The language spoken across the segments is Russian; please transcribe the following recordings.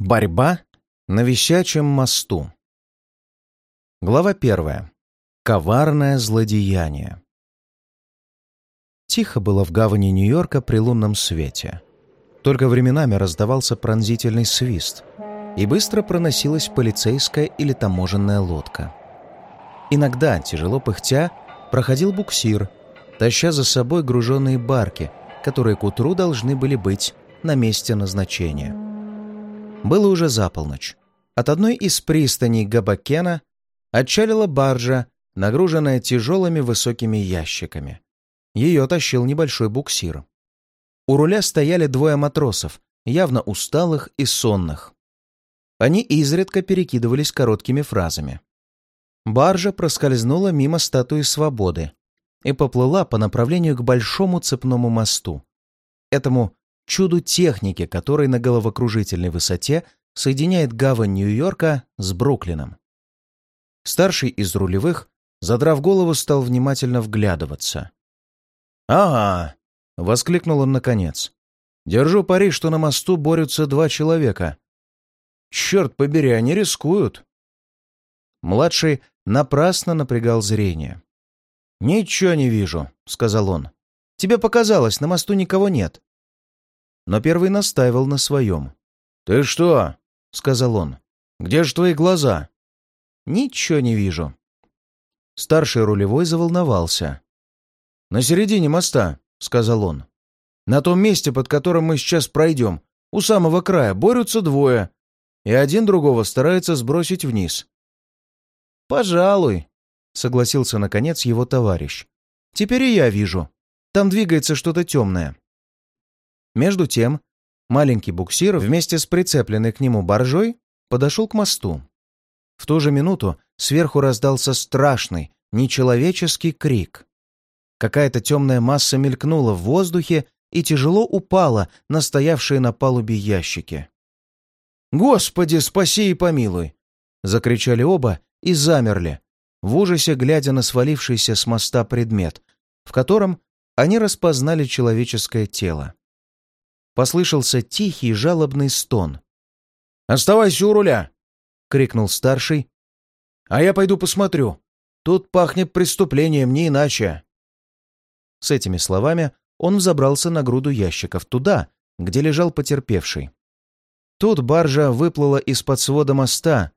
Борьба на висячем мосту. Глава первая. Коварное злодеяние. Тихо было в гавани Нью-Йорка при лунном свете. Только временами раздавался пронзительный свист, и быстро проносилась полицейская или таможенная лодка. Иногда, тяжело пыхтя, проходил буксир, таща за собой груженные барки, которые к утру должны были быть на месте назначения. Было уже за полночь. От одной из пристаней Габакена отчалила баржа, нагруженная тяжелыми высокими ящиками. Ее тащил небольшой буксир. У руля стояли двое матросов, явно усталых и сонных. Они изредка перекидывались короткими фразами. Баржа проскользнула мимо статуи свободы и поплыла по направлению к большому цепному мосту. Этому чуду техники, который на головокружительной высоте соединяет гавань Нью-Йорка с Бруклином. Старший из рулевых, задрав голову, стал внимательно вглядываться. «Ага!» — воскликнул он наконец. «Держу пари, что на мосту борются два человека. Черт побери, они рискуют!» Младший напрасно напрягал зрение. «Ничего не вижу», — сказал он. «Тебе показалось, на мосту никого нет но первый настаивал на своем. «Ты что?» — сказал он. «Где же твои глаза?» «Ничего не вижу». Старший рулевой заволновался. «На середине моста», — сказал он. «На том месте, под которым мы сейчас пройдем, у самого края, борются двое, и один другого старается сбросить вниз». «Пожалуй», — согласился наконец его товарищ. «Теперь и я вижу. Там двигается что-то темное. Между тем, маленький буксир вместе с прицепленной к нему боржой подошел к мосту. В ту же минуту сверху раздался страшный, нечеловеческий крик. Какая-то темная масса мелькнула в воздухе и тяжело упала на стоявшие на палубе ящики. «Господи, спаси и помилуй!» — закричали оба и замерли, в ужасе глядя на свалившийся с моста предмет, в котором они распознали человеческое тело послышался тихий жалобный стон. «Оставайся у руля!» — крикнул старший. «А я пойду посмотрю. Тут пахнет преступлением, не иначе». С этими словами он взобрался на груду ящиков туда, где лежал потерпевший. Тут баржа выплыла из-под свода моста,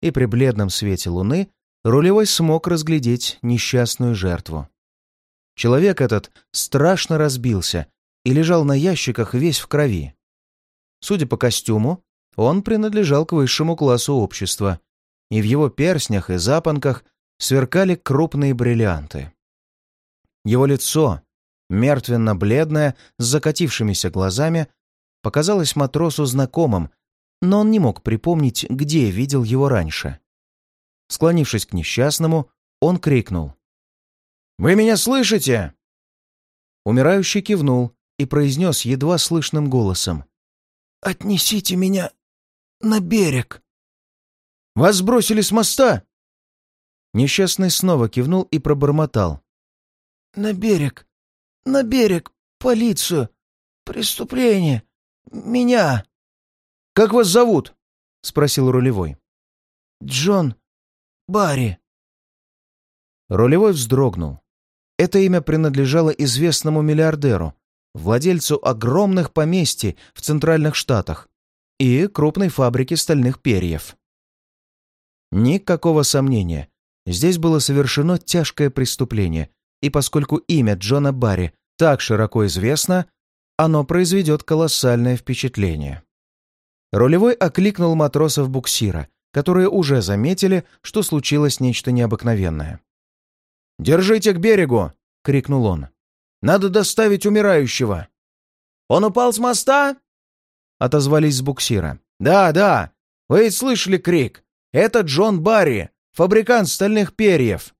и при бледном свете луны рулевой смог разглядеть несчастную жертву. Человек этот страшно разбился и лежал на ящиках весь в крови. Судя по костюму, он принадлежал к высшему классу общества, и в его перстнях и запонках сверкали крупные бриллианты. Его лицо, мертвенно-бледное, с закатившимися глазами, показалось матросу знакомым, но он не мог припомнить, где видел его раньше. Склонившись к несчастному, он крикнул. «Вы меня слышите?» Умирающий кивнул и произнес едва слышным голосом. «Отнесите меня на берег!» «Вас сбросили с моста?» Несчастный снова кивнул и пробормотал. «На берег! На берег! Полицию! Преступление! Меня!» «Как вас зовут?» — спросил рулевой. «Джон Барри». Рулевой вздрогнул. Это имя принадлежало известному миллиардеру, владельцу огромных поместий в Центральных Штатах и крупной фабрики стальных перьев. Никакого сомнения, здесь было совершено тяжкое преступление, и поскольку имя Джона Барри так широко известно, оно произведет колоссальное впечатление. Рулевой окликнул матросов буксира, которые уже заметили, что случилось нечто необыкновенное. «Держите к берегу!» — крикнул он. Надо доставить умирающего!» «Он упал с моста?» — отозвались с буксира. «Да, да! Вы ведь слышали крик? Это Джон Барри, фабрикант стальных перьев!»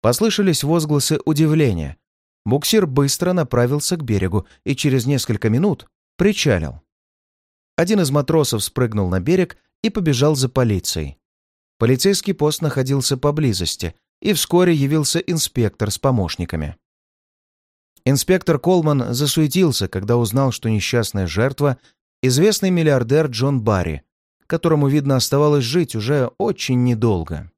Послышались возгласы удивления. Буксир быстро направился к берегу и через несколько минут причалил. Один из матросов спрыгнул на берег и побежал за полицией. Полицейский пост находился поблизости, и вскоре явился инспектор с помощниками. Инспектор Колман засуетился, когда узнал, что несчастная жертва известный миллиардер Джон Барри, которому, видно, оставалось жить уже очень недолго.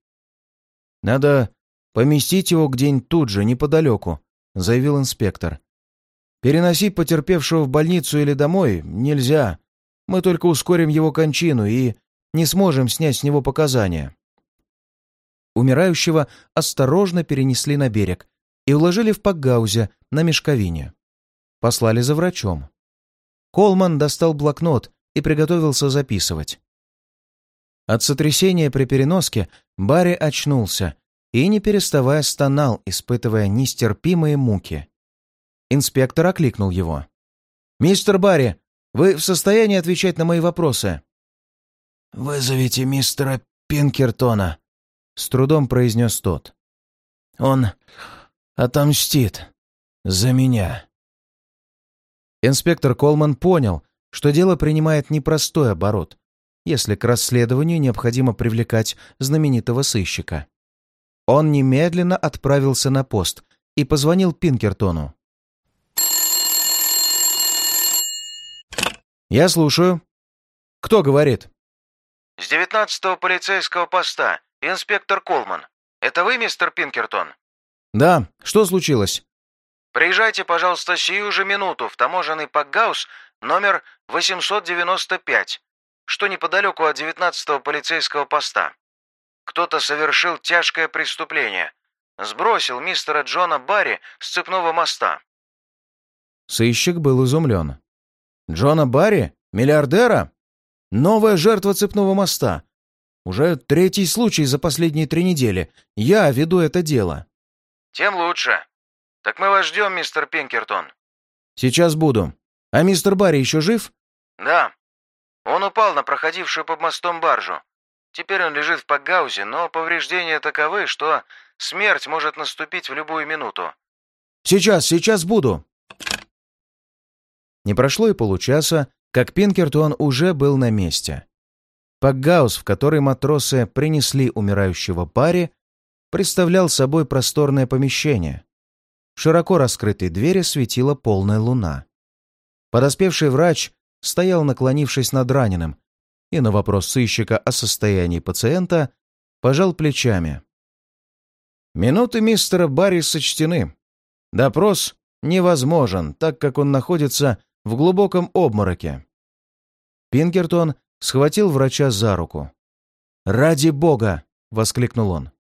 «Надо поместить его где-нибудь тут же, неподалеку», — заявил инспектор. «Переносить потерпевшего в больницу или домой нельзя. Мы только ускорим его кончину и не сможем снять с него показания». Умирающего осторожно перенесли на берег и уложили в пакгаузе на мешковине. Послали за врачом. Колман достал блокнот и приготовился записывать. От сотрясения при переноске Барри очнулся и, не переставая, стонал, испытывая нестерпимые муки. Инспектор окликнул его. «Мистер Барри, вы в состоянии отвечать на мои вопросы?» «Вызовите мистера Пинкертона», — с трудом произнес тот. «Он отомстит за меня». Инспектор Колман понял, что дело принимает непростой оборот, если к расследованию необходимо привлекать знаменитого сыщика. Он немедленно отправился на пост и позвонил Пинкертону. «Я слушаю. Кто говорит?» «С 19-го полицейского поста. Инспектор Колман. Это вы, мистер Пинкертон?» «Да. Что случилось?» «Приезжайте, пожалуйста, сию же минуту в таможенный Пакгаус номер 895 что неподалеку от 19-го полицейского поста. Кто-то совершил тяжкое преступление. Сбросил мистера Джона Барри с цепного моста. Сыщик был изумлен. «Джона Барри? Миллиардера? Новая жертва цепного моста. Уже третий случай за последние три недели. Я веду это дело». «Тем лучше. Так мы вас ждем, мистер Пинкертон». «Сейчас буду. А мистер Барри еще жив?» «Да. Он упал на проходившую под мостом баржу. Теперь он лежит в Пакгаузе, но повреждения таковы, что смерть может наступить в любую минуту. «Сейчас, сейчас буду!» Не прошло и получаса, как Пинкертон уже был на месте. Пакгаус, в который матросы принесли умирающего паре, представлял собой просторное помещение. Широко раскрытой двери светила полная луна. Подоспевший врач стоял, наклонившись над раненым, и на вопрос сыщика о состоянии пациента пожал плечами. Минуты мистера Барри сочтены. Допрос невозможен, так как он находится в глубоком обмороке. Пинкертон схватил врача за руку. «Ради бога!» — воскликнул он.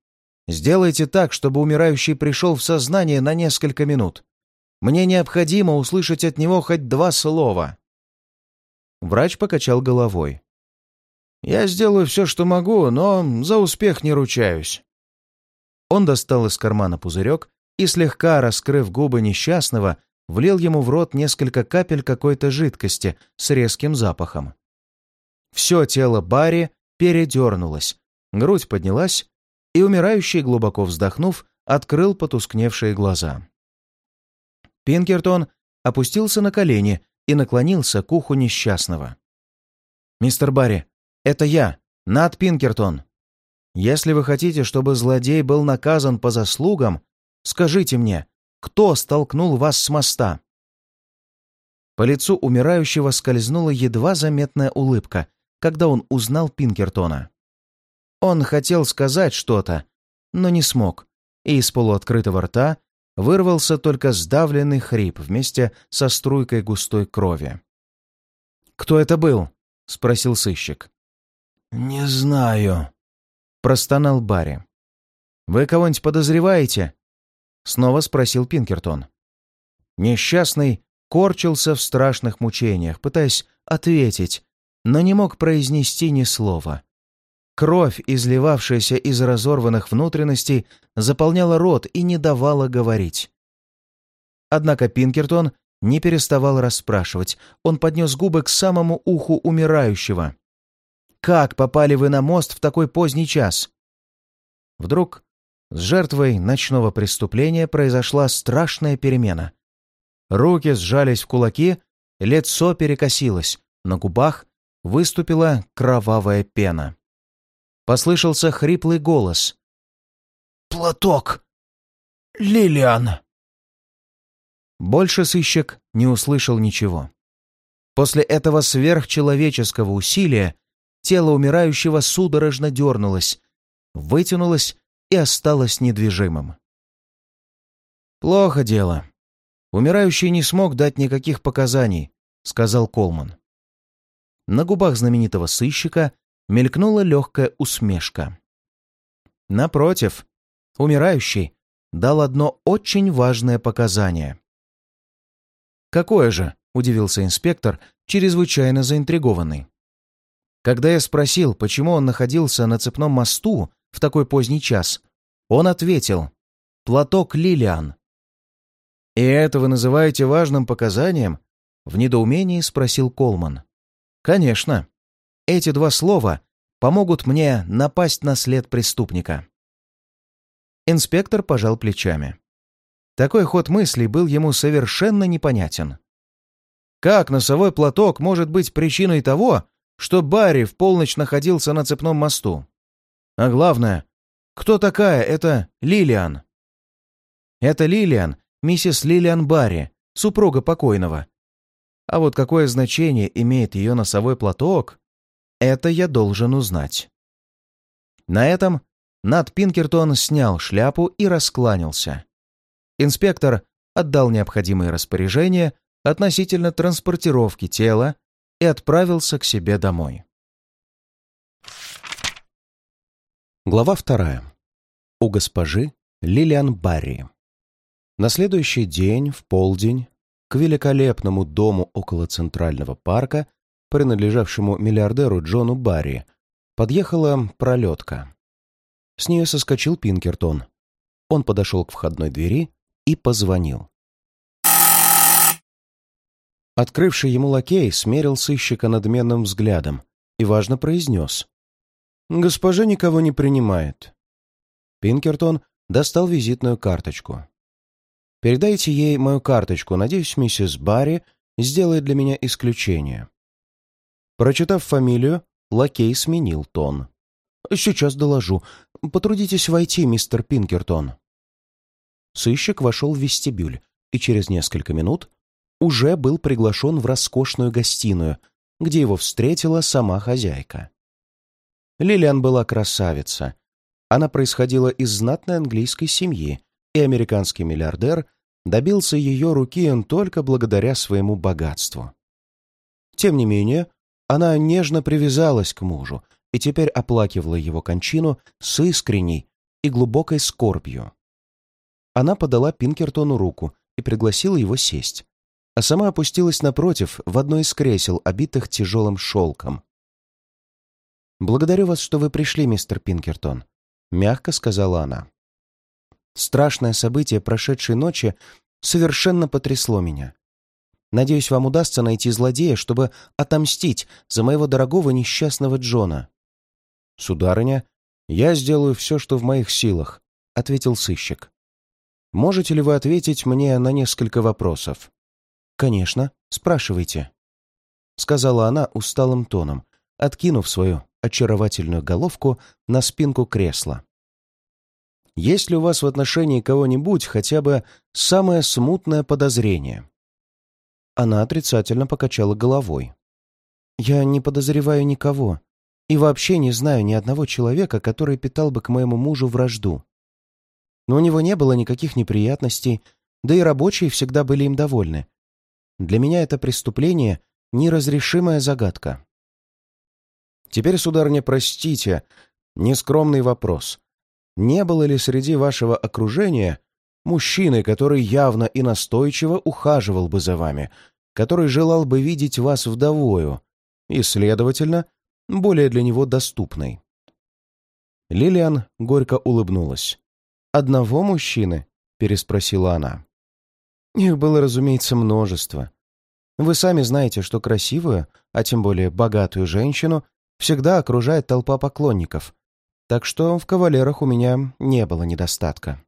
«Сделайте так, чтобы умирающий пришел в сознание на несколько минут. Мне необходимо услышать от него хоть два слова». Врач покачал головой. «Я сделаю все, что могу, но за успех не ручаюсь». Он достал из кармана пузырек и, слегка раскрыв губы несчастного, влил ему в рот несколько капель какой-то жидкости с резким запахом. Все тело Барри передернулось, грудь поднялась, и умирающий, глубоко вздохнув, открыл потускневшие глаза. Пинкертон опустился на колени и наклонился к уху несчастного. «Мистер Барри, это я, Нат Пинкертон. Если вы хотите, чтобы злодей был наказан по заслугам, скажите мне, кто столкнул вас с моста?» По лицу умирающего скользнула едва заметная улыбка, когда он узнал Пинкертона. Он хотел сказать что-то, но не смог, и из полуоткрытого рта вырвался только сдавленный хрип вместе со струйкой густой крови. «Кто это был?» — спросил сыщик. «Не знаю», — простонал Барри. «Вы кого-нибудь подозреваете?» — снова спросил Пинкертон. Несчастный корчился в страшных мучениях, пытаясь ответить, но не мог произнести ни слова. Кровь, изливавшаяся из разорванных внутренностей, заполняла рот и не давала говорить. Однако Пинкертон не переставал расспрашивать. Он поднес губы к самому уху умирающего. «Как попали вы на мост в такой поздний час?» Вдруг с жертвой ночного преступления произошла страшная перемена. Руки сжались в кулаки, лицо перекосилось, на губах выступила кровавая пена. Послышался хриплый голос. «Платок! Лилиан!» Больше сыщик не услышал ничего. После этого сверхчеловеческого усилия тело умирающего судорожно дернулось, вытянулось и осталось недвижимым. «Плохо дело. Умирающий не смог дать никаких показаний», — сказал Колман. На губах знаменитого сыщика мелькнула легкая усмешка. Напротив, умирающий дал одно очень важное показание. «Какое же?» — удивился инспектор, чрезвычайно заинтригованный. Когда я спросил, почему он находился на цепном мосту в такой поздний час, он ответил «Платок Лилиан». «И это вы называете важным показанием?» — в недоумении спросил Колман. «Конечно. Эти два слова помогут мне напасть на след преступника». Инспектор пожал плечами. Такой ход мыслей был ему совершенно непонятен. Как носовой платок может быть причиной того, что Барри в полночь находился на цепном мосту? А главное, кто такая эта Лилиан? Это Лилиан, миссис Лилиан Барри, супруга покойного. А вот какое значение имеет ее носовой платок, это я должен узнать. На этом Нат Пинкертон снял шляпу и раскланялся. Инспектор отдал необходимые распоряжения относительно транспортировки тела и отправился к себе домой. Глава вторая. У госпожи Лилиан Барри. На следующий день, в полдень, к великолепному дому около Центрального парка, принадлежавшему миллиардеру Джону Барри, подъехала пролетка. С нее соскочил Пинкертон. Он подошел к входной двери и позвонил. Открывший ему лакей смерил сыщика надменным взглядом и важно произнес. «Госпожа никого не принимает». Пинкертон достал визитную карточку. «Передайте ей мою карточку. Надеюсь, миссис Барри сделает для меня исключение». Прочитав фамилию, лакей сменил тон. «Сейчас доложу. Потрудитесь войти, мистер Пинкертон». Сыщик вошел в вестибюль и через несколько минут уже был приглашен в роскошную гостиную, где его встретила сама хозяйка. Лилиан была красавица. Она происходила из знатной английской семьи, и американский миллиардер добился ее руки только благодаря своему богатству. Тем не менее, она нежно привязалась к мужу и теперь оплакивала его кончину с искренней и глубокой скорбью. Она подала Пинкертону руку и пригласила его сесть, а сама опустилась напротив в одно из кресел, обитых тяжелым шелком. «Благодарю вас, что вы пришли, мистер Пинкертон», — мягко сказала она. «Страшное событие прошедшей ночи совершенно потрясло меня. Надеюсь, вам удастся найти злодея, чтобы отомстить за моего дорогого несчастного Джона». «Сударыня, я сделаю все, что в моих силах», — ответил сыщик. Можете ли вы ответить мне на несколько вопросов?» «Конечно, спрашивайте», — сказала она усталым тоном, откинув свою очаровательную головку на спинку кресла. «Есть ли у вас в отношении кого-нибудь хотя бы самое смутное подозрение?» Она отрицательно покачала головой. «Я не подозреваю никого и вообще не знаю ни одного человека, который питал бы к моему мужу вражду но у него не было никаких неприятностей, да и рабочие всегда были им довольны. Для меня это преступление — неразрешимая загадка. Теперь, сударыня, простите, нескромный вопрос. Не было ли среди вашего окружения мужчины, который явно и настойчиво ухаживал бы за вами, который желал бы видеть вас вдовою и, следовательно, более для него доступной? Лилиан горько улыбнулась. «Одного мужчины?» — переспросила она. Их было, разумеется, множество. Вы сами знаете, что красивую, а тем более богатую женщину всегда окружает толпа поклонников, так что в кавалерах у меня не было недостатка.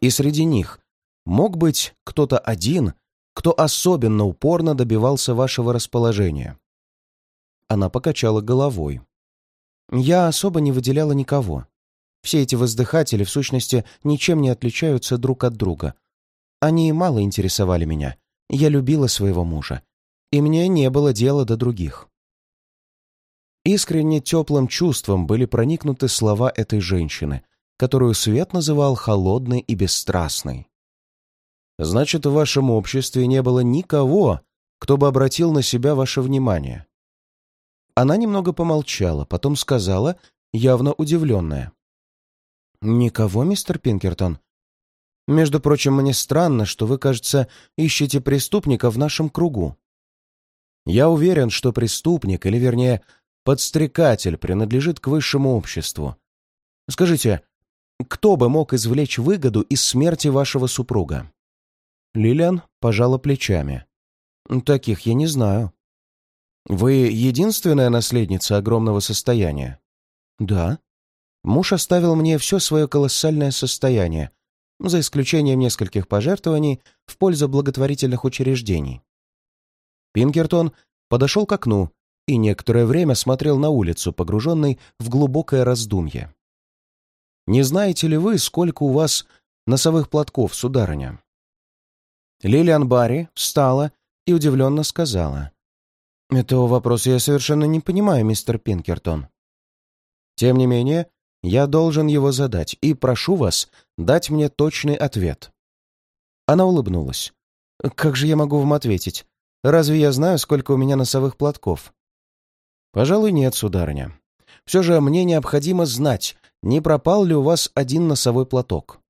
И среди них мог быть кто-то один, кто особенно упорно добивался вашего расположения. Она покачала головой. Я особо не выделяла никого. Все эти воздыхатели, в сущности, ничем не отличаются друг от друга. Они мало интересовали меня. Я любила своего мужа. и мне не было дела до других. Искренне теплым чувством были проникнуты слова этой женщины, которую Свет называл холодной и бесстрастной. «Значит, в вашем обществе не было никого, кто бы обратил на себя ваше внимание». Она немного помолчала, потом сказала, явно удивленная. «Никого, мистер Пинкертон. Между прочим, мне странно, что вы, кажется, ищете преступника в нашем кругу. Я уверен, что преступник, или вернее, подстрекатель, принадлежит к высшему обществу. Скажите, кто бы мог извлечь выгоду из смерти вашего супруга?» Лилиан пожала плечами. «Таких я не знаю». «Вы единственная наследница огромного состояния?» «Да». Муж оставил мне все свое колоссальное состояние, за исключением нескольких пожертвований в пользу благотворительных учреждений. Пинкертон подошел к окну и некоторое время смотрел на улицу, погруженный в глубокое раздумье. «Не знаете ли вы, сколько у вас носовых платков, сударыня?» Лилиан Барри встала и удивленно сказала. «Этого вопроса я совершенно не понимаю, мистер Пинкертон. Тем не менее, я должен его задать, и прошу вас дать мне точный ответ». Она улыбнулась. «Как же я могу вам ответить? Разве я знаю, сколько у меня носовых платков?» «Пожалуй, нет, сударыня. Все же мне необходимо знать, не пропал ли у вас один носовой платок».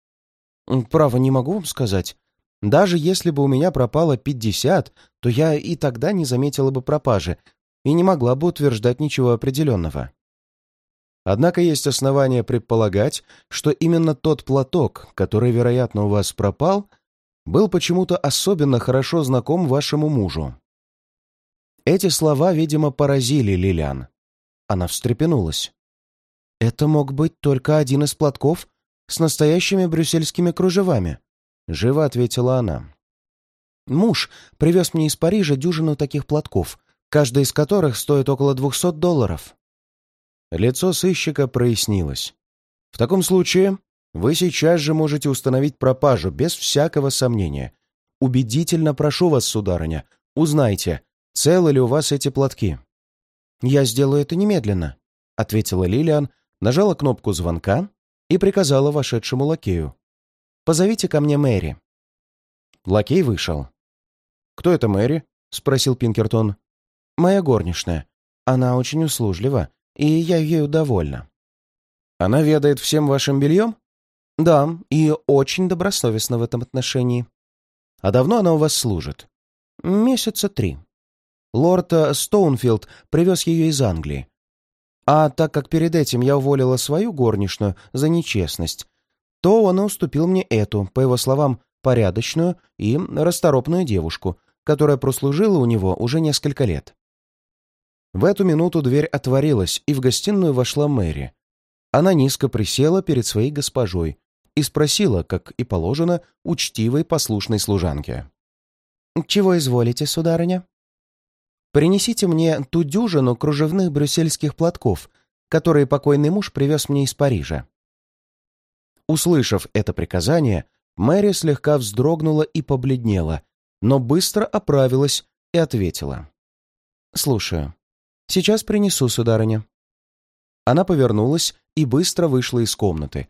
«Право, не могу вам сказать. Даже если бы у меня пропало пятьдесят, то я и тогда не заметила бы пропажи и не могла бы утверждать ничего определенного. Однако есть основания предполагать, что именно тот платок, который, вероятно, у вас пропал, был почему-то особенно хорошо знаком вашему мужу. Эти слова, видимо, поразили Лилиан. Она встрепенулась. «Это мог быть только один из платков с настоящими брюссельскими кружевами», — живо ответила она. «Муж привез мне из Парижа дюжину таких платков, каждый из которых стоит около двухсот долларов». Лицо сыщика прояснилось. «В таком случае вы сейчас же можете установить пропажу, без всякого сомнения. Убедительно прошу вас, сударыня, узнайте, целы ли у вас эти платки». «Я сделаю это немедленно», — ответила Лилиан, нажала кнопку звонка и приказала вошедшему лакею. «Позовите ко мне Мэри». Лакей вышел. «Кто это Мэри?» — спросил Пинкертон. «Моя горничная. Она очень услужлива и я ею довольна». «Она ведает всем вашим бельем?» «Да, и очень добросовестна в этом отношении». «А давно она у вас служит?» «Месяца три». Лорд Стоунфилд привез ее из Англии. А так как перед этим я уволила свою горничную за нечестность, то он и уступил мне эту, по его словам, порядочную и расторопную девушку, которая прослужила у него уже несколько лет. В эту минуту дверь отворилась, и в гостиную вошла Мэри. Она низко присела перед своей госпожой и спросила, как и положено, учтивой послушной служанке. «Чего изволите, сударыня?» «Принесите мне ту дюжину кружевных брюссельских платков, которые покойный муж привез мне из Парижа». Услышав это приказание, Мэри слегка вздрогнула и побледнела, но быстро оправилась и ответила. «Слушаю». «Сейчас принесу, сударыня». Она повернулась и быстро вышла из комнаты,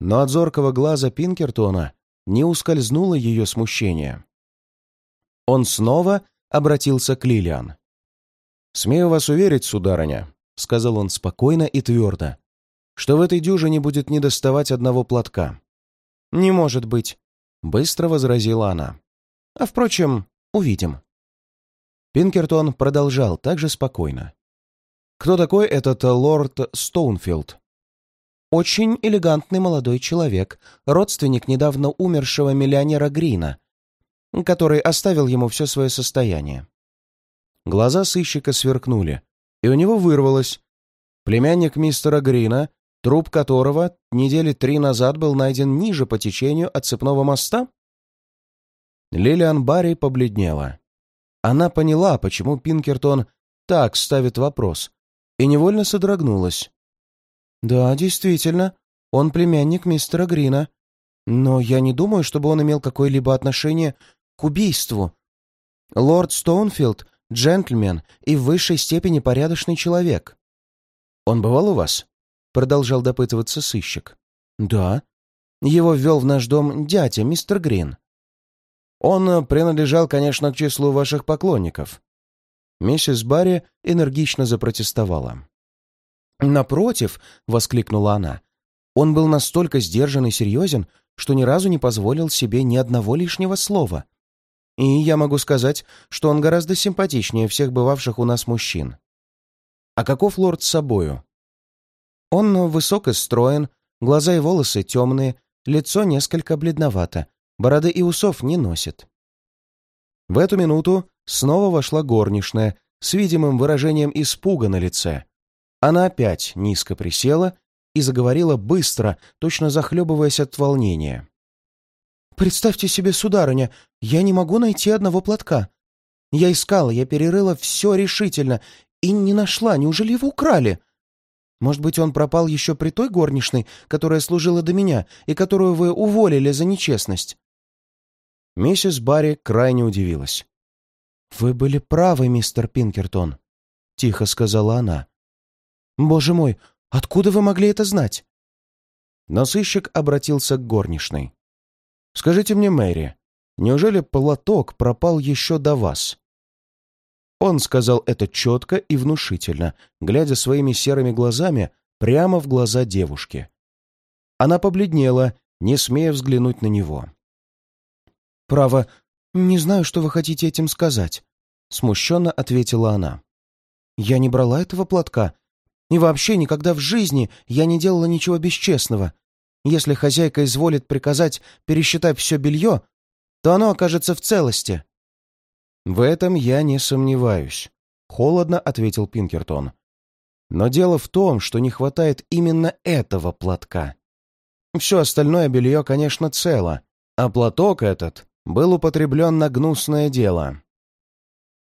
но от зоркого глаза Пинкертона не ускользнуло ее смущение. Он снова обратился к Лилиан. «Смею вас уверить, сударыня», — сказал он спокойно и твердо, «что в этой дюжине будет недоставать одного платка». «Не может быть», — быстро возразила она. «А, впрочем, увидим». Пинкертон продолжал также спокойно. Кто такой этот лорд Стоунфилд? Очень элегантный молодой человек, родственник недавно умершего миллионера Грина, который оставил ему все свое состояние. Глаза сыщика сверкнули, и у него вырвалось. Племянник мистера Грина, труп которого недели три назад был найден ниже по течению от цепного моста? Лилиан Барри побледнела. Она поняла, почему Пинкертон так ставит вопрос, и невольно содрогнулась. «Да, действительно, он племянник мистера Грина. Но я не думаю, чтобы он имел какое-либо отношение к убийству. Лорд Стоунфилд джентльмен и в высшей степени порядочный человек». «Он бывал у вас?» — продолжал допытываться сыщик. «Да. Его ввел в наш дом дядя, мистер Грин». «Он принадлежал, конечно, к числу ваших поклонников». Миссис Барри энергично запротестовала. «Напротив», — воскликнула она, — «он был настолько сдержан и серьезен, что ни разу не позволил себе ни одного лишнего слова. И я могу сказать, что он гораздо симпатичнее всех бывавших у нас мужчин. А каков лорд с собою? Он высок и строен, глаза и волосы темные, лицо несколько бледновато, бороды и усов не носит. В эту минуту снова вошла горничная с видимым выражением испуга на лице. Она опять низко присела и заговорила быстро, точно захлебываясь от волнения. «Представьте себе, сударыня, я не могу найти одного платка. Я искала, я перерыла все решительно и не нашла. Неужели его украли? Может быть, он пропал еще при той горничной, которая служила до меня и которую вы уволили за нечестность?» Миссис Барри крайне удивилась. «Вы были правы, мистер Пинкертон», — тихо сказала она. «Боже мой, откуда вы могли это знать?» Но сыщик обратился к горничной. «Скажите мне, Мэри, неужели платок пропал еще до вас?» Он сказал это четко и внушительно, глядя своими серыми глазами прямо в глаза девушки. Она побледнела, не смея взглянуть на него. «Право, не знаю, что вы хотите этим сказать», — смущенно ответила она. «Я не брала этого платка. И вообще никогда в жизни я не делала ничего бесчестного. Если хозяйка изволит приказать пересчитать все белье, то оно окажется в целости». «В этом я не сомневаюсь», — холодно ответил Пинкертон. «Но дело в том, что не хватает именно этого платка. Все остальное белье, конечно, цело, а платок этот был употреблен на гнусное дело».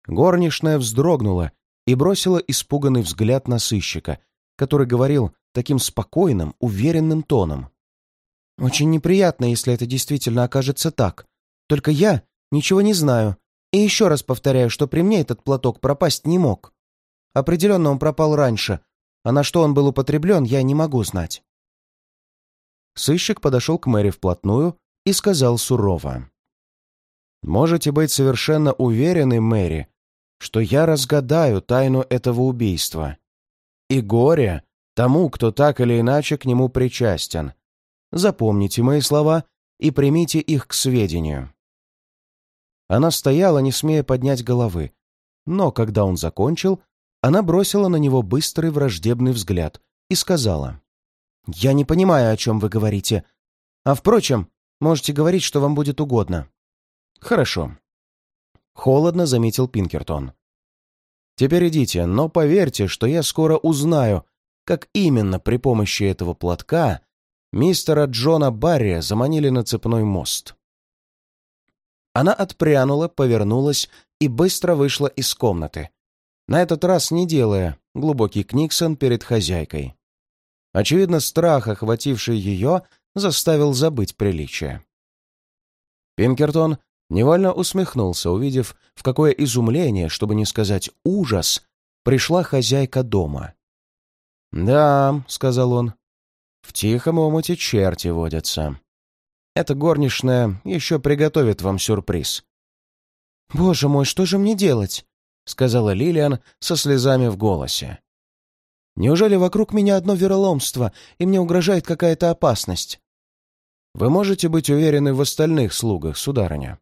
Горничная вздрогнула и бросила испуганный взгляд на сыщика, который говорил таким спокойным, уверенным тоном. «Очень неприятно, если это действительно окажется так. Только я ничего не знаю, и еще раз повторяю, что при мне этот платок пропасть не мог. Определенно он пропал раньше, а на что он был употреблен, я не могу знать». Сыщик подошел к Мэри вплотную и сказал сурово. «Можете быть совершенно уверены, Мэри, что я разгадаю тайну этого убийства. И горе тому, кто так или иначе к нему причастен. Запомните мои слова и примите их к сведению». Она стояла, не смея поднять головы, но когда он закончил, она бросила на него быстрый враждебный взгляд и сказала, «Я не понимаю, о чем вы говорите. А, впрочем, можете говорить, что вам будет угодно». «Хорошо», — холодно заметил Пинкертон. «Теперь идите, но поверьте, что я скоро узнаю, как именно при помощи этого платка мистера Джона Барри заманили на цепной мост». Она отпрянула, повернулась и быстро вышла из комнаты. На этот раз не делая глубокий книксон перед хозяйкой. Очевидно, страх, охвативший ее, заставил забыть приличие. Пинкертон невольно усмехнулся, увидев, в какое изумление, чтобы не сказать ужас, пришла хозяйка дома. «Да», — сказал он, — «в тихом омуте черти водятся. Эта горничная еще приготовит вам сюрприз». «Боже мой, что же мне делать?» — сказала Лилиан со слезами в голосе. «Неужели вокруг меня одно вероломство, и мне угрожает какая-то опасность?» «Вы можете быть уверены в остальных слугах, сударыня?»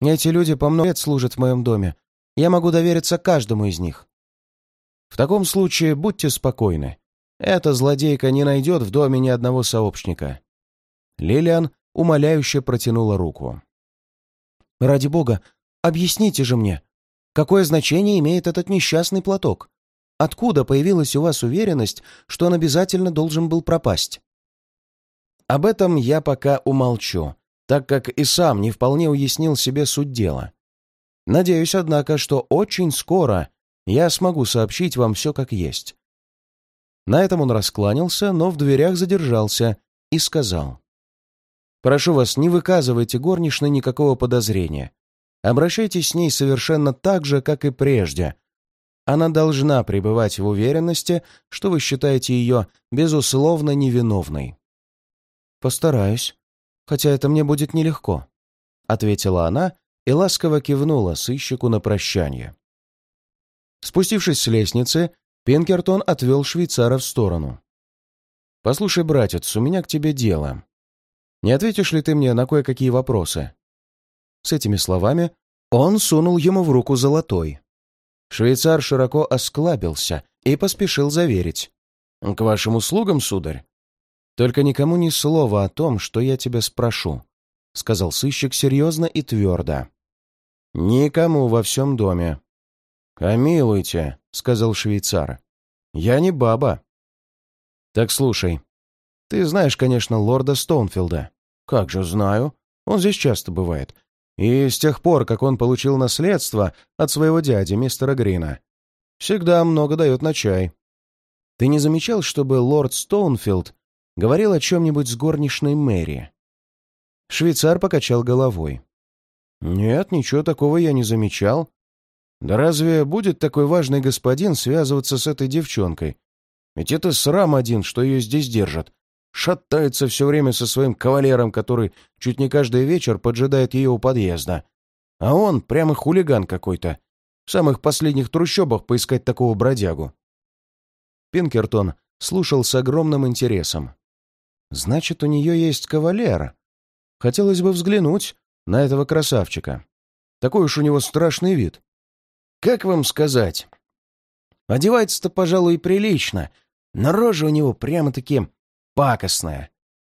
«Эти люди по много лет служат в моем доме. Я могу довериться каждому из них». «В таком случае будьте спокойны. Эта злодейка не найдет в доме ни одного сообщника». Лилиан умоляюще протянула руку. «Ради бога, объясните же мне, какое значение имеет этот несчастный платок? Откуда появилась у вас уверенность, что он обязательно должен был пропасть?» «Об этом я пока умолчу, так как и сам не вполне уяснил себе суть дела. Надеюсь, однако, что очень скоро я смогу сообщить вам все как есть». На этом он раскланялся, но в дверях задержался и сказал. Прошу вас, не выказывайте горничной никакого подозрения. Обращайтесь с ней совершенно так же, как и прежде. Она должна пребывать в уверенности, что вы считаете ее, безусловно, невиновной. «Постараюсь, хотя это мне будет нелегко», — ответила она и ласково кивнула сыщику на прощание. Спустившись с лестницы, Пинкертон отвел швейцара в сторону. «Послушай, братец, у меня к тебе дело. Не ответишь ли ты мне на кое-какие вопросы?» С этими словами он сунул ему в руку золотой. Швейцар широко осклабился и поспешил заверить. «К вашим услугам, сударь. Только никому ни слова о том, что я тебя спрошу», — сказал сыщик серьезно и твердо. «Никому во всем доме». «Помилуйте», — сказал швейцар. «Я не баба». «Так слушай. Ты знаешь, конечно, лорда Стоунфилда». «Как же знаю. Он здесь часто бывает. И с тех пор, как он получил наследство от своего дяди, мистера Грина, всегда много дает на чай. Ты не замечал, чтобы лорд Стоунфилд говорил о чем-нибудь с горничной Мэри?» Швейцар покачал головой. «Нет, ничего такого я не замечал. Да разве будет такой важный господин связываться с этой девчонкой? Ведь это срам один, что ее здесь держат. Шатается все время со своим кавалером, который чуть не каждый вечер поджидает ее у подъезда. А он прямо хулиган какой-то. В самых последних трущобах поискать такого бродягу. Пинкертон слушал с огромным интересом. «Значит, у нее есть кавалер. Хотелось бы взглянуть на этого красавчика. Такой уж у него страшный вид. Как вам сказать? Одевается-то, пожалуй, прилично, но рожа у него прямо-таки пакостная.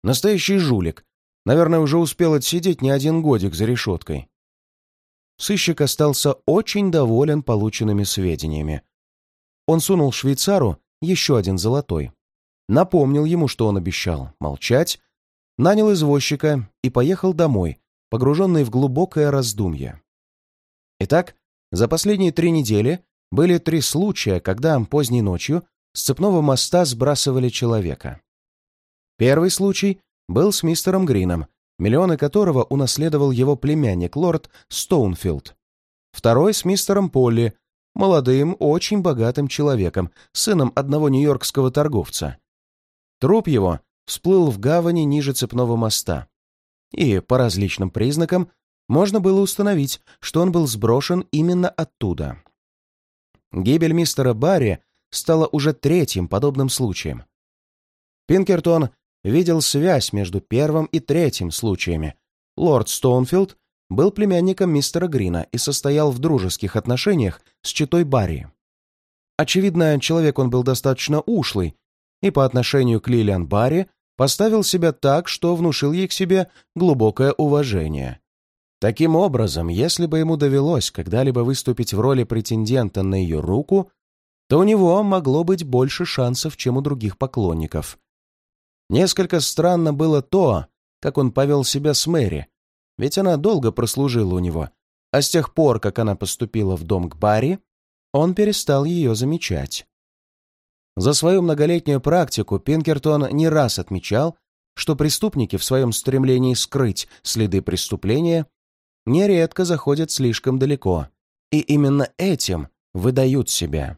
Настоящий жулик. Наверное, уже успел отсидеть не один годик за решеткой. Сыщик остался очень доволен полученными сведениями. Он сунул швейцару еще один золотой. Напомнил ему, что он обещал молчать, нанял извозчика и поехал домой, погруженный в глубокое раздумье. Итак, за последние три недели были три случая, когда поздней ночью с цепного моста сбрасывали человека. Первый случай был с мистером Грином, миллионы которого унаследовал его племянник лорд Стоунфилд. Второй с мистером Полли, молодым, очень богатым человеком, сыном одного нью-йоркского торговца. Труп его всплыл в гавани ниже цепного моста. И, по различным признакам, можно было установить, что он был сброшен именно оттуда. Гибель мистера Барри стала уже третьим подобным случаем. Пинкертон видел связь между первым и третьим случаями. Лорд Стоунфилд был племянником мистера Грина и состоял в дружеских отношениях с читой Барри. Очевидно, человек он был достаточно ушлый, и по отношению к Лилиан Барри поставил себя так, что внушил ей к себе глубокое уважение. Таким образом, если бы ему довелось когда-либо выступить в роли претендента на ее руку, то у него могло быть больше шансов, чем у других поклонников. Несколько странно было то, как он повел себя с Мэри, ведь она долго прослужила у него, а с тех пор, как она поступила в дом к Барри, он перестал ее замечать. За свою многолетнюю практику Пинкертон не раз отмечал, что преступники в своем стремлении скрыть следы преступления нередко заходят слишком далеко, и именно этим выдают себя.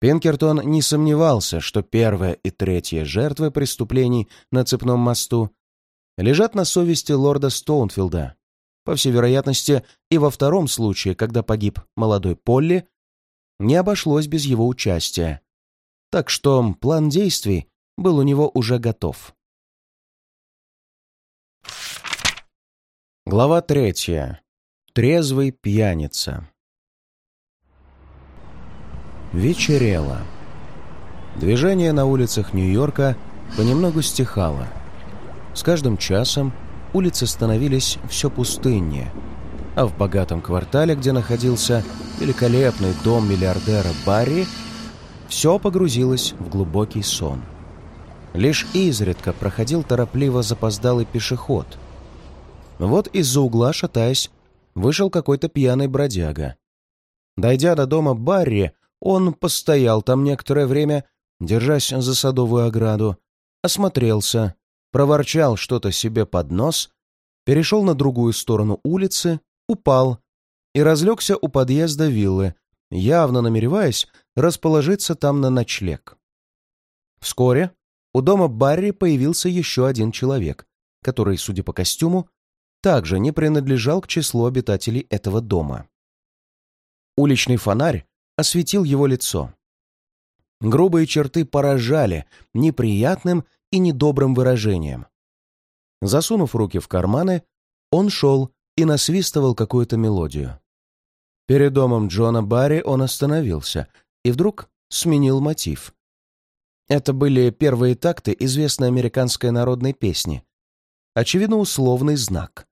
Пинкертон не сомневался, что первая и третья жертвы преступлений на цепном мосту лежат на совести лорда Стоунфилда. По всей вероятности, и во втором случае, когда погиб молодой Полли, не обошлось без его участия. Так что план действий был у него уже готов. Глава третья. Трезвый пьяница. Вечерело. Движение на улицах Нью-Йорка понемногу стихало. С каждым часом улицы становились все пустыннее, а в богатом квартале, где находился великолепный дом миллиардера Барри, все погрузилось в глубокий сон. Лишь изредка проходил торопливо запоздалый пешеход — вот из-за угла, шатаясь, вышел какой-то пьяный бродяга. Дойдя до дома Барри, он постоял там некоторое время, держась за садовую ограду, осмотрелся, проворчал что-то себе под нос, перешел на другую сторону улицы, упал и разлегся у подъезда виллы, явно намереваясь расположиться там на ночлег. Вскоре у дома Барри появился еще один человек, который, судя по костюму, также не принадлежал к числу обитателей этого дома. Уличный фонарь осветил его лицо. Грубые черты поражали неприятным и недобрым выражением. Засунув руки в карманы, он шел и насвистывал какую-то мелодию. Перед домом Джона Барри он остановился и вдруг сменил мотив. Это были первые такты известной американской народной песни. Очевидно, условный знак.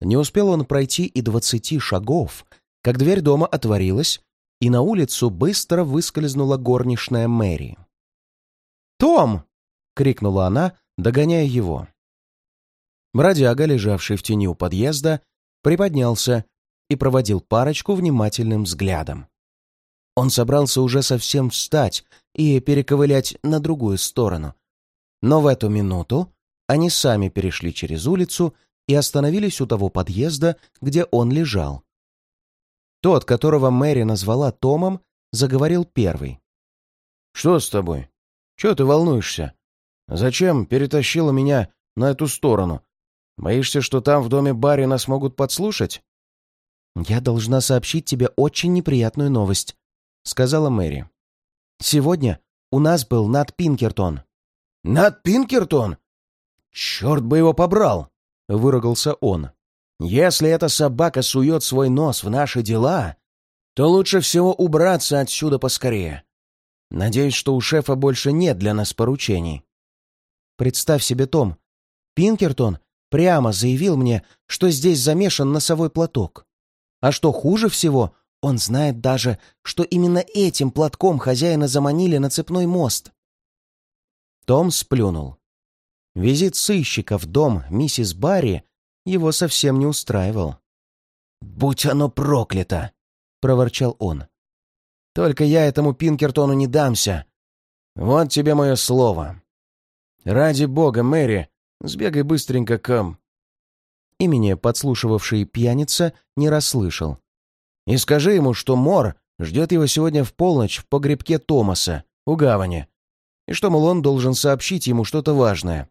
Не успел он пройти и двадцати шагов, как дверь дома отворилась, и на улицу быстро выскользнула горничная Мэри. «Том!» — крикнула она, догоняя его. Бродяга, лежавший в тени у подъезда, приподнялся и проводил парочку внимательным взглядом. Он собрался уже совсем встать и перековылять на другую сторону. Но в эту минуту они сами перешли через улицу и остановились у того подъезда, где он лежал. Тот, которого Мэри назвала Томом, заговорил первый. «Что с тобой? Чего ты волнуешься? Зачем перетащила меня на эту сторону? Боишься, что там в доме Барри нас могут подслушать?» «Я должна сообщить тебе очень неприятную новость», — сказала Мэри. «Сегодня у нас был Нат Пинкертон». «Нат Пинкертон? Черт бы его побрал!» — выругался он. «Если эта собака сует свой нос в наши дела, то лучше всего убраться отсюда поскорее. Надеюсь, что у шефа больше нет для нас поручений». «Представь себе, Том, Пинкертон прямо заявил мне, что здесь замешан носовой платок. А что хуже всего, он знает даже, что именно этим платком хозяина заманили на цепной мост». Том сплюнул. Визит сыщика в дом миссис Барри его совсем не устраивал. «Будь оно проклято!» — проворчал он. «Только я этому Пинкертону не дамся. Вот тебе мое слово. Ради бога, Мэри, сбегай быстренько к...» Имени подслушивавший пьяница не расслышал. «И скажи ему, что Мор ждет его сегодня в полночь в погребке Томаса, у гавани, и что, мол, он должен сообщить ему что-то важное.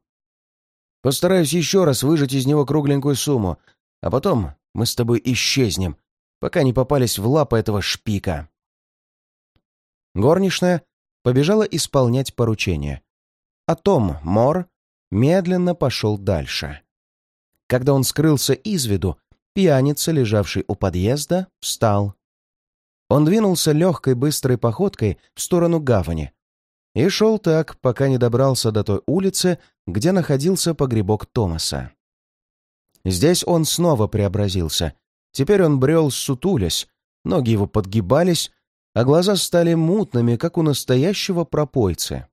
Постараюсь еще раз выжать из него кругленькую сумму, а потом мы с тобой исчезнем, пока не попались в лапы этого шпика». Горничная побежала исполнять поручение. А Том Мор медленно пошел дальше. Когда он скрылся из виду, пьяница, лежавший у подъезда, встал. Он двинулся легкой быстрой походкой в сторону гавани, и шел так, пока не добрался до той улицы, где находился погребок Томаса. Здесь он снова преобразился. Теперь он брел сутулясь, ноги его подгибались, а глаза стали мутными, как у настоящего пропойцы.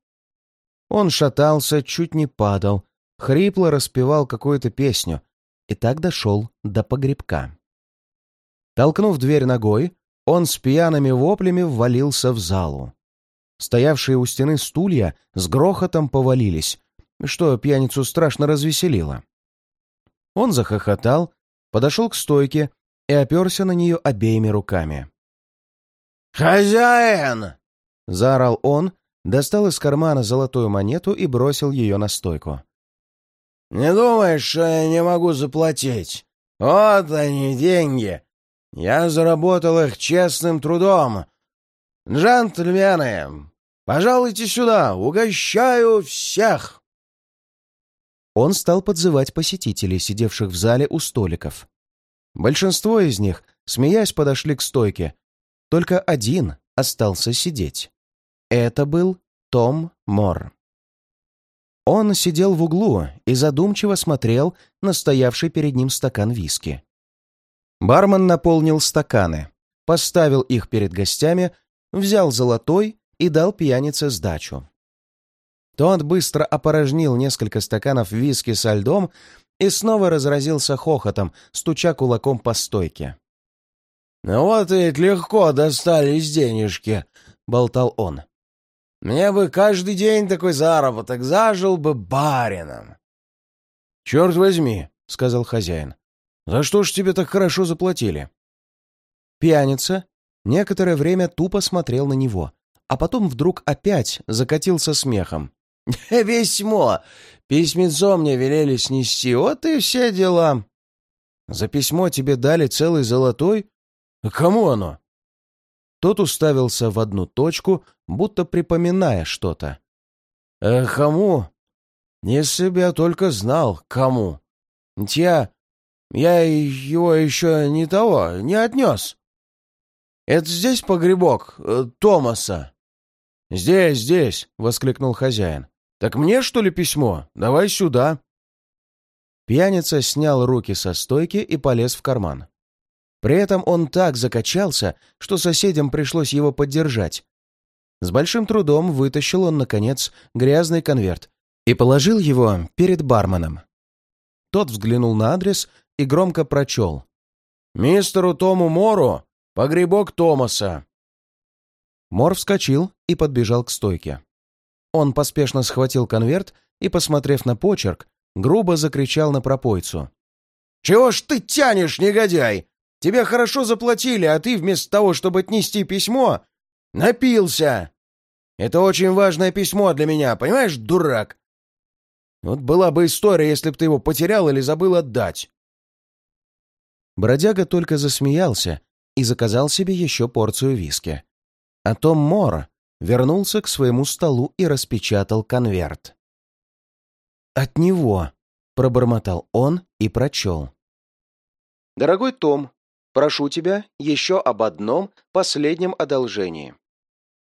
Он шатался, чуть не падал, хрипло распевал какую-то песню и так дошел до погребка. Толкнув дверь ногой, он с пьяными воплями ввалился в залу. Стоявшие у стены стулья с грохотом повалились, что пьяницу страшно развеселило. Он захохотал, подошел к стойке и оперся на нее обеими руками. «Хозяин!» — заорал он, достал из кармана золотую монету и бросил ее на стойку. «Не думаешь, что я не могу заплатить? Вот они, деньги. Я заработал их честным трудом. «Джентльмены, пожалуйте сюда, угощаю всех!» Он стал подзывать посетителей, сидевших в зале у столиков. Большинство из них, смеясь, подошли к стойке. Только один остался сидеть. Это был Том Мор. Он сидел в углу и задумчиво смотрел на стоявший перед ним стакан виски. Бармен наполнил стаканы, поставил их перед гостями взял золотой и дал пьянице сдачу. Тот быстро опорожнил несколько стаканов виски со льдом и снова разразился хохотом, стуча кулаком по стойке. «Ну вот и легко достались денежки», — болтал он. «Мне бы каждый день такой заработок, зажил бы барином». «Черт возьми», — сказал хозяин. За что ж тебе так хорошо заплатили?» Пьяница некоторое время тупо смотрел на него, а потом вдруг опять закатился смехом. «Письмо! Письмецо мне велели снести, вот и все дела!» «За письмо тебе дали целый золотой? Кому оно?» Тот уставился в одну точку, будто припоминая что-то. «Э, «Кому? Если бы я только знал, кому. Я... я его еще не того, не отнес. Это здесь погребок э, Томаса?» «Здесь, здесь!» — воскликнул хозяин. «Так мне, что ли, письмо? Давай сюда!» Пьяница снял руки со стойки и полез в карман. При этом он так закачался, что соседям пришлось его поддержать. С большим трудом вытащил он, наконец, грязный конверт и положил его перед барменом. Тот взглянул на адрес и громко прочел. «Мистеру Тому Мору, погребок Томаса». Мор вскочил и подбежал к стойке. Он поспешно схватил конверт и, посмотрев на почерк, грубо закричал на пропойцу. «Чего ж ты тянешь, негодяй? Тебе хорошо заплатили, а ты вместо того, чтобы отнести письмо, напился! Это очень важное письмо для меня, понимаешь, дурак? Вот была бы история, если бы ты его потерял или забыл отдать». Бродяга только засмеялся и заказал себе еще порцию виски. А Том Мор вернулся к своему столу и распечатал конверт. «От него», — пробормотал он и прочел. «Дорогой Том, прошу тебя еще об одном последнем одолжении.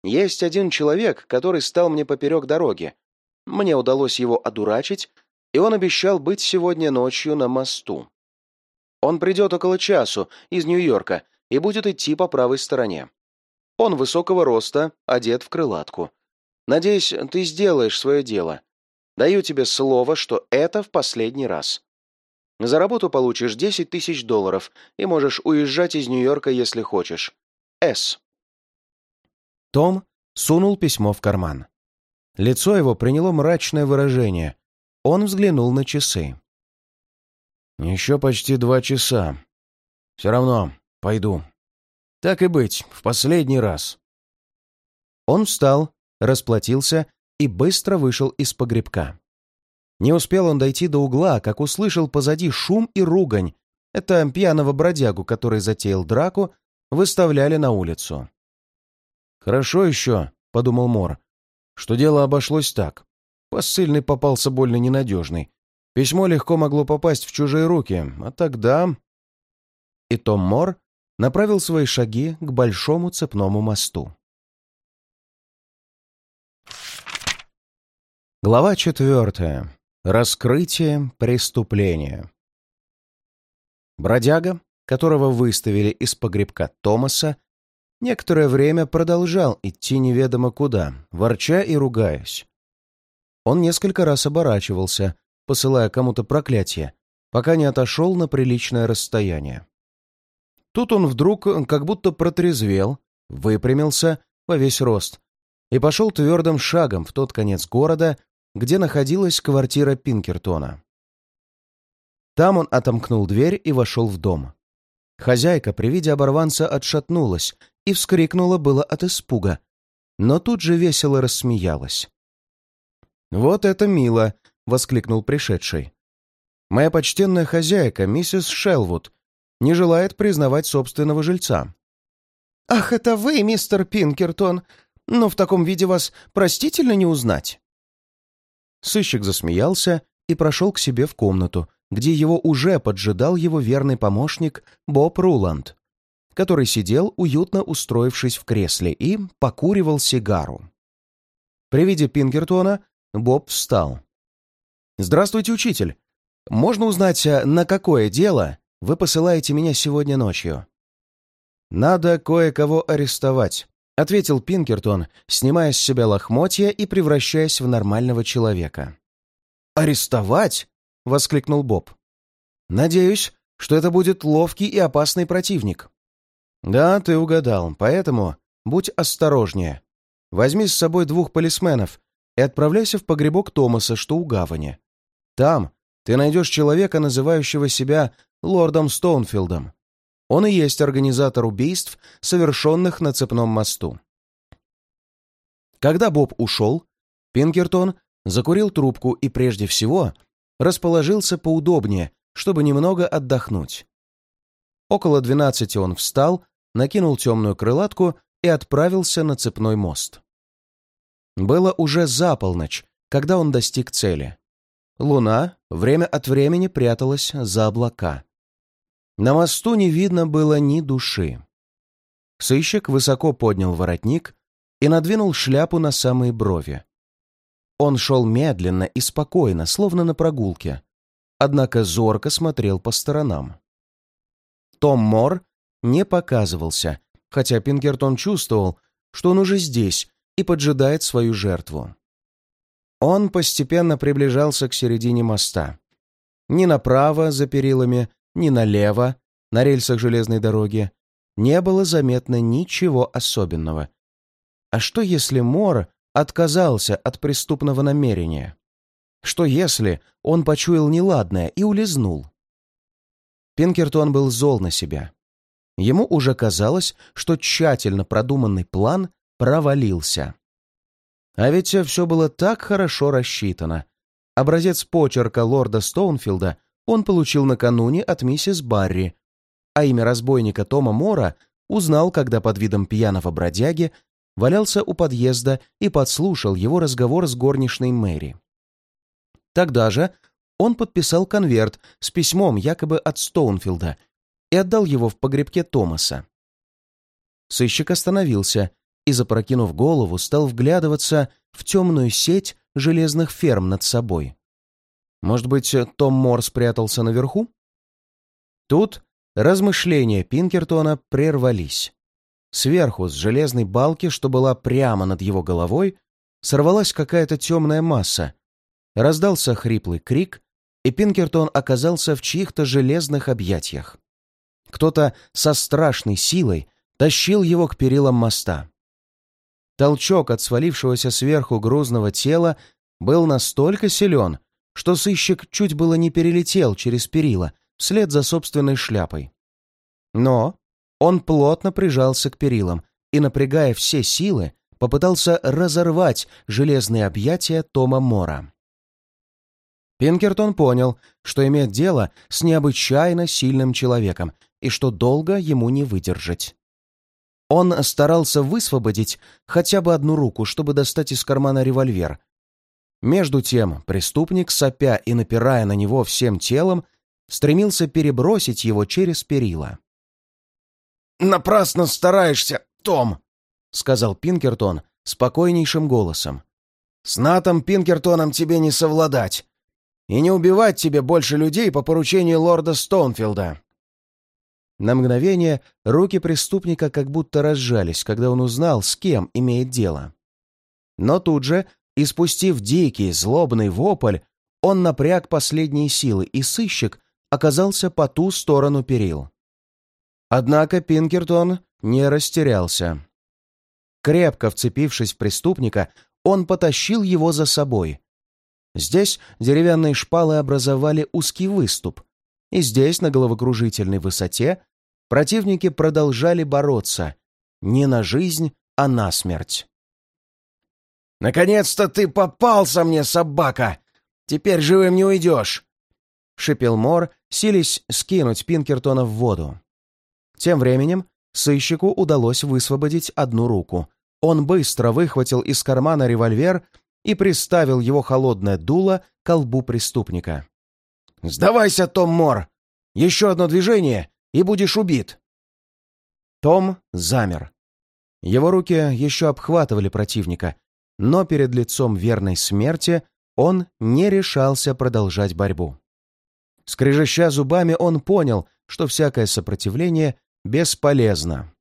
Есть один человек, который стал мне поперек дороги. Мне удалось его одурачить, и он обещал быть сегодня ночью на мосту. Он придет около часу из Нью-Йорка и будет идти по правой стороне. Он высокого роста, одет в крылатку. Надеюсь, ты сделаешь свое дело Даю тебе слово, что это в последний раз. За работу получишь 10 тысяч долларов и можешь уезжать из Нью-Йорка, если хочешь. С. Том сунул письмо в карман. Лицо его приняло мрачное выражение. Он взглянул на часы. «Еще почти два часа. Все равно пойду. Так и быть, в последний раз». Он встал, расплатился и быстро вышел из погребка. Не успел он дойти до угла, как услышал позади шум и ругань. Это пьяного бродягу, который затеял драку, выставляли на улицу. «Хорошо еще», — подумал Мор, — «что дело обошлось так. Посыльный попался больно ненадежный. Письмо легко могло попасть в чужие руки, а тогда...» И Том Мор направил свои шаги к большому цепному мосту. Глава четвертая. Раскрытие преступления. Бродяга, которого выставили из погребка Томаса, некоторое время продолжал идти неведомо куда, ворча и ругаясь. Он несколько раз оборачивался, посылая кому-то проклятие, пока не отошел на приличное расстояние. Тут он вдруг как будто протрезвел, выпрямился во весь рост и пошел твердым шагом в тот конец города, где находилась квартира Пинкертона. Там он отомкнул дверь и вошел в дом. Хозяйка при виде оборванца отшатнулась и вскрикнула было от испуга, но тут же весело рассмеялась. «Вот это мило!» — воскликнул пришедший. «Моя почтенная хозяйка, миссис Шелвуд, не желает признавать собственного жильца». «Ах, это вы, мистер Пинкертон! Но в таком виде вас простительно не узнать!» Сыщик засмеялся и прошел к себе в комнату, где его уже поджидал его верный помощник Боб Руланд, который сидел, уютно устроившись в кресле, и покуривал сигару. При виде Пингертона Боб встал. «Здравствуйте, учитель. Можно узнать, а на какое дело вы посылаете меня сегодня ночью?» «Надо кое-кого арестовать», — ответил Пинкертон, снимая с себя лохмотья и превращаясь в нормального человека. «Арестовать?» — воскликнул Боб. «Надеюсь, что это будет ловкий и опасный противник». «Да, ты угадал, поэтому будь осторожнее. Возьми с собой двух полисменов и отправляйся в погребок Томаса, что у гавани. Там ты найдешь человека, называющего себя лордом Стоунфилдом. Он и есть организатор убийств, совершенных на цепном мосту. Когда Боб ушел, Пинкертон закурил трубку и прежде всего расположился поудобнее, чтобы немного отдохнуть. Около двенадцати он встал, накинул темную крылатку и отправился на цепной мост. Было уже за полночь, когда он достиг цели. Луна время от времени пряталась за облака. На мосту не видно было ни души. Сыщик высоко поднял воротник и надвинул шляпу на самые брови. Он шел медленно и спокойно, словно на прогулке, однако зорко смотрел по сторонам. Том Мор не показывался, хотя Пинкертон чувствовал, что он уже здесь и поджидает свою жертву. Он постепенно приближался к середине моста. Ни направо, за перилами, ни налево, на рельсах железной дороги, не было заметно ничего особенного. А что если Мор отказался от преступного намерения? Что если он почуял неладное и улизнул? Пинкертон был зол на себя. Ему уже казалось, что тщательно продуманный план провалился. А ведь все было так хорошо рассчитано. Образец почерка лорда Стоунфилда он получил накануне от миссис Барри, а имя разбойника Тома Мора узнал, когда под видом пьяного бродяги валялся у подъезда и подслушал его разговор с горничной Мэри. Тогда же он подписал конверт с письмом якобы от Стоунфилда и отдал его в погребке Томаса. Сыщик остановился и, запрокинув голову, стал вглядываться в темную сеть железных ферм над собой. Может быть, Том Мор спрятался наверху? Тут размышления Пинкертона прервались. Сверху, с железной балки, что была прямо над его головой, сорвалась какая-то темная масса. Раздался хриплый крик, и Пинкертон оказался в чьих-то железных объятиях. Кто-то со страшной силой тащил его к перилам моста. Толчок от свалившегося сверху грузного тела был настолько силен, что сыщик чуть было не перелетел через перила вслед за собственной шляпой. Но он плотно прижался к перилам и, напрягая все силы, попытался разорвать железные объятия Тома Мора. Пинкертон понял, что имеет дело с необычайно сильным человеком и что долго ему не выдержать. Он старался высвободить хотя бы одну руку, чтобы достать из кармана револьвер, между тем преступник, сопя и напирая на него всем телом, стремился перебросить его через перила. «Напрасно стараешься, Том!» — сказал Пинкертон спокойнейшим голосом. «С Натом Пинкертоном тебе не совладать, и не убивать тебе больше людей по поручению лорда Стоунфилда». На мгновение руки преступника как будто разжались, когда он узнал, с кем имеет дело. Но тут же и спустив дикий, злобный вопль, он напряг последние силы, и сыщик оказался по ту сторону перил. Однако Пинкертон не растерялся. Крепко вцепившись в преступника, он потащил его за собой. Здесь деревянные шпалы образовали узкий выступ, и здесь, на головокружительной высоте, противники продолжали бороться не на жизнь, а на смерть. «Наконец-то ты попался мне, собака! Теперь живым не уйдешь!» — шипел Мор, сились скинуть Пинкертона в воду. Тем временем сыщику удалось высвободить одну руку. Он быстро выхватил из кармана револьвер и приставил его холодное дуло к колбу преступника. «Сдавайся, Том Мор! Еще одно движение, и будешь убит!» Том замер. Его руки еще обхватывали противника, но перед лицом верной смерти он не решался продолжать борьбу. Скрежеща зубами, он понял, что всякое сопротивление бесполезно.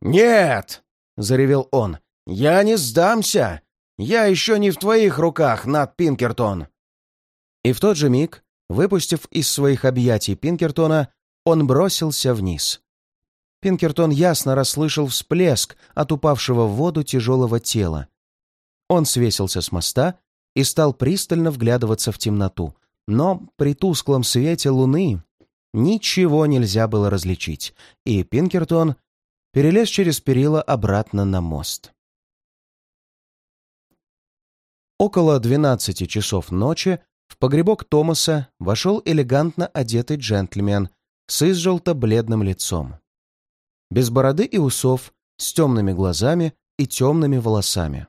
«Нет!» — заревел он. «Я не сдамся! Я еще не в твоих руках, Нат Пинкертон!» И в тот же миг, выпустив из своих объятий Пинкертона, он бросился вниз. Пинкертон ясно расслышал всплеск от упавшего в воду тяжелого тела он свесился с моста и стал пристально вглядываться в темноту, но при тусклом свете луны ничего нельзя было различить, и Пинкертон перелез через перила обратно на мост. Около 12 часов ночи в погребок Томаса вошел элегантно одетый джентльмен с изжелто-бледным лицом. Без бороды и усов, с темными глазами и темными волосами.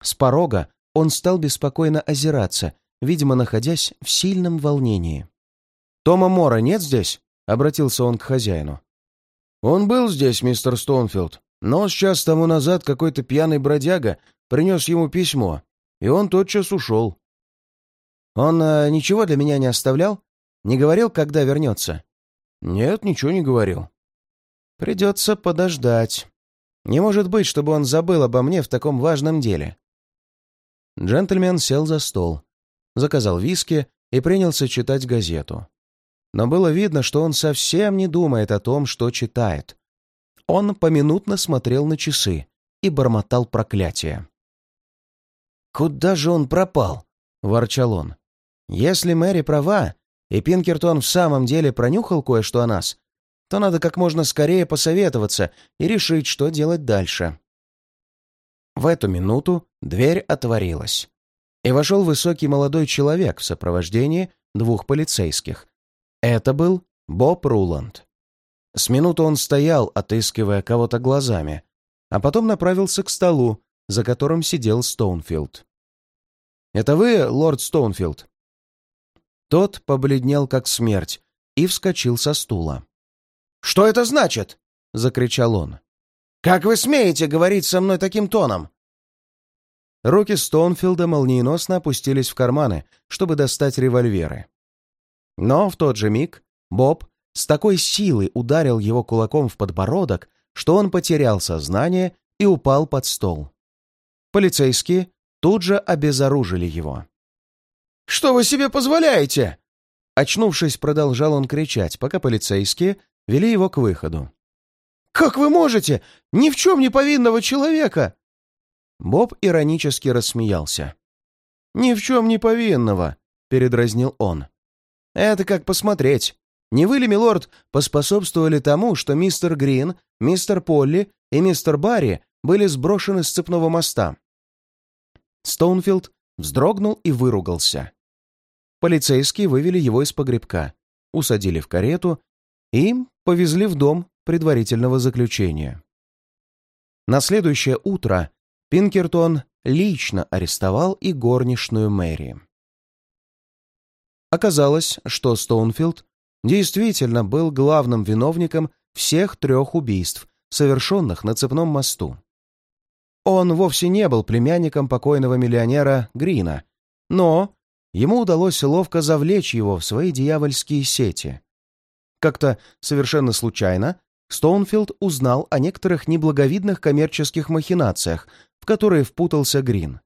С порога он стал беспокойно озираться, видимо, находясь в сильном волнении. «Тома Мора нет здесь?» — обратился он к хозяину. «Он был здесь, мистер Стоунфилд, но сейчас тому назад какой-то пьяный бродяга принес ему письмо, и он тотчас ушел». «Он э, ничего для меня не оставлял? Не говорил, когда вернется?» «Нет, ничего не говорил». «Придется подождать. Не может быть, чтобы он забыл обо мне в таком важном деле». Джентльмен сел за стол, заказал виски и принялся читать газету. Но было видно, что он совсем не думает о том, что читает. Он поминутно смотрел на часы и бормотал проклятие. «Куда же он пропал?» — ворчал он. «Если Мэри права, и Пинкертон в самом деле пронюхал кое-что о нас, то надо как можно скорее посоветоваться и решить, что делать дальше». В эту минуту дверь отворилась, и вошел высокий молодой человек в сопровождении двух полицейских. Это был Боб Руланд. С минуту он стоял, отыскивая кого-то глазами, а потом направился к столу, за которым сидел Стоунфилд. «Это вы, лорд Стоунфилд?» Тот побледнел как смерть и вскочил со стула. «Что это значит?» — закричал он. «Как вы смеете говорить со мной таким тоном?» Руки Стоунфилда молниеносно опустились в карманы, чтобы достать револьверы. Но в тот же миг Боб с такой силой ударил его кулаком в подбородок, что он потерял сознание и упал под стол. Полицейские тут же обезоружили его. «Что вы себе позволяете?» Очнувшись, продолжал он кричать, пока полицейские вели его к выходу. «Как вы можете? Ни в чем не повинного человека!» Боб иронически рассмеялся. «Ни в чем не повинного», — передразнил он. «Это как посмотреть. Не вы ли, милорд, поспособствовали тому, что мистер Грин, мистер Полли и мистер Барри были сброшены с цепного моста?» Стоунфилд вздрогнул и выругался. Полицейские вывели его из погребка, усадили в карету и повезли в дом предварительного заключения. На следующее утро Пинкертон лично арестовал и горничную Мэри. Оказалось, что Стоунфилд действительно был главным виновником всех трех убийств, совершенных на цепном мосту. Он вовсе не был племянником покойного миллионера Грина, но ему удалось ловко завлечь его в свои дьявольские сети. Как-то совершенно случайно Стоунфилд узнал о некоторых неблаговидных коммерческих махинациях, в которые впутался Грин.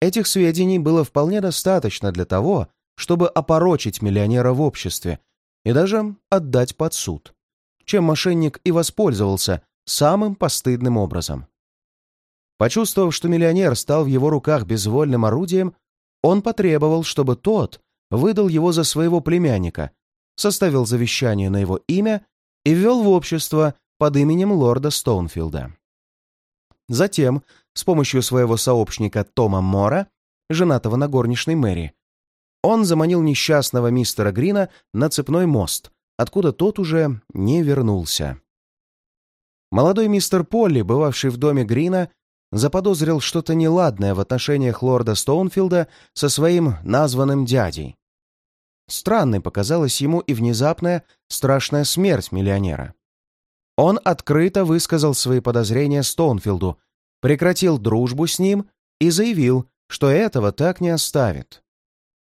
Этих сведений было вполне достаточно для того, чтобы опорочить миллионера в обществе и даже отдать под суд, чем мошенник и воспользовался самым постыдным образом. Почувствовав, что миллионер стал в его руках безвольным орудием, он потребовал, чтобы тот выдал его за своего племянника, составил завещание на его имя и ввел в общество под именем лорда Стоунфилда. Затем, с помощью своего сообщника Тома Мора, женатого на горничной Мэри, он заманил несчастного мистера Грина на цепной мост, откуда тот уже не вернулся. Молодой мистер Полли, бывавший в доме Грина, заподозрил что-то неладное в отношениях лорда Стоунфилда со своим названным дядей. Странной показалась ему и внезапная страшная смерть миллионера. Он открыто высказал свои подозрения Стоунфилду, прекратил дружбу с ним и заявил, что этого так не оставит.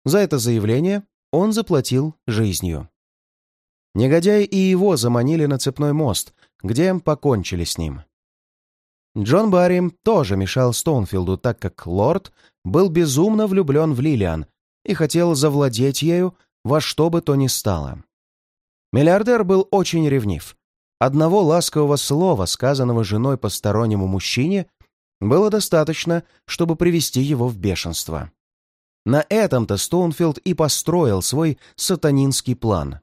За это заявление он заплатил жизнью. Негодяи и его заманили на цепной мост, где покончили с ним. Джон Барри тоже мешал Стоунфилду, так как лорд был безумно влюблен в Лилиан и хотел завладеть ею во что бы то ни стало. Миллиардер был очень ревнив. Одного ласкового слова, сказанного женой постороннему мужчине, было достаточно, чтобы привести его в бешенство. На этом-то Стоунфилд и построил свой сатанинский план.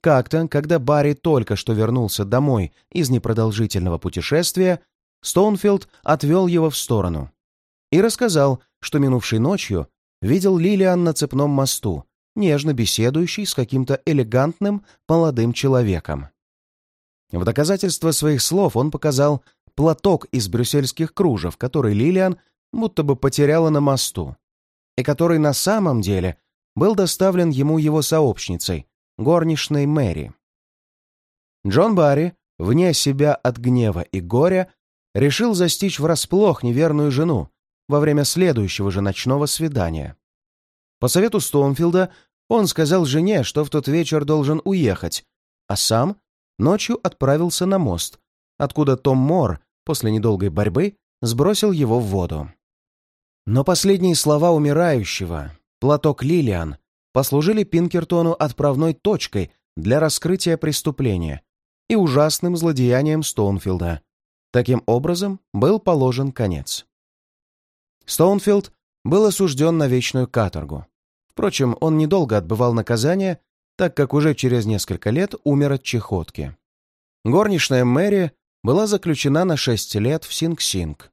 Как-то, когда Барри только что вернулся домой из непродолжительного путешествия, Стоунфилд отвел его в сторону и рассказал, что минувшей ночью видел Лилиан на цепном мосту, нежно беседующий с каким-то элегантным молодым человеком. В доказательство своих слов он показал платок из брюссельских кружев, который Лилиан будто бы потеряла на мосту, и который на самом деле был доставлен ему его сообщницей, горничной Мэри. Джон Барри, вне себя от гнева и горя, решил застичь врасплох неверную жену во время следующего же ночного свидания. По совету Стоунфилда он сказал жене, что в тот вечер должен уехать, а сам ночью отправился на мост, откуда Том Мор после недолгой борьбы сбросил его в воду. Но последние слова умирающего, платок Лилиан, послужили Пинкертону отправной точкой для раскрытия преступления и ужасным злодеянием Стоунфилда. Таким образом, был положен конец. Стоунфилд был осужден на вечную каторгу. Впрочем, он недолго отбывал наказание, так как уже через несколько лет умер от чехотки. Горничная Мэри была заключена на шесть лет в Синг-Синг.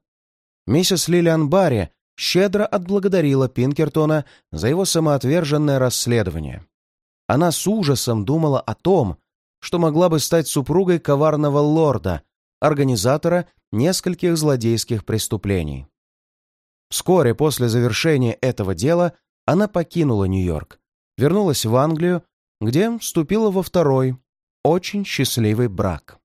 Миссис Лилиан Барри щедро отблагодарила Пинкертона за его самоотверженное расследование. Она с ужасом думала о том, что могла бы стать супругой коварного лорда, организатора нескольких злодейских преступлений. Вскоре после завершения этого дела она покинула Нью-Йорк, вернулась в Англию, где вступила во второй, очень счастливый брак.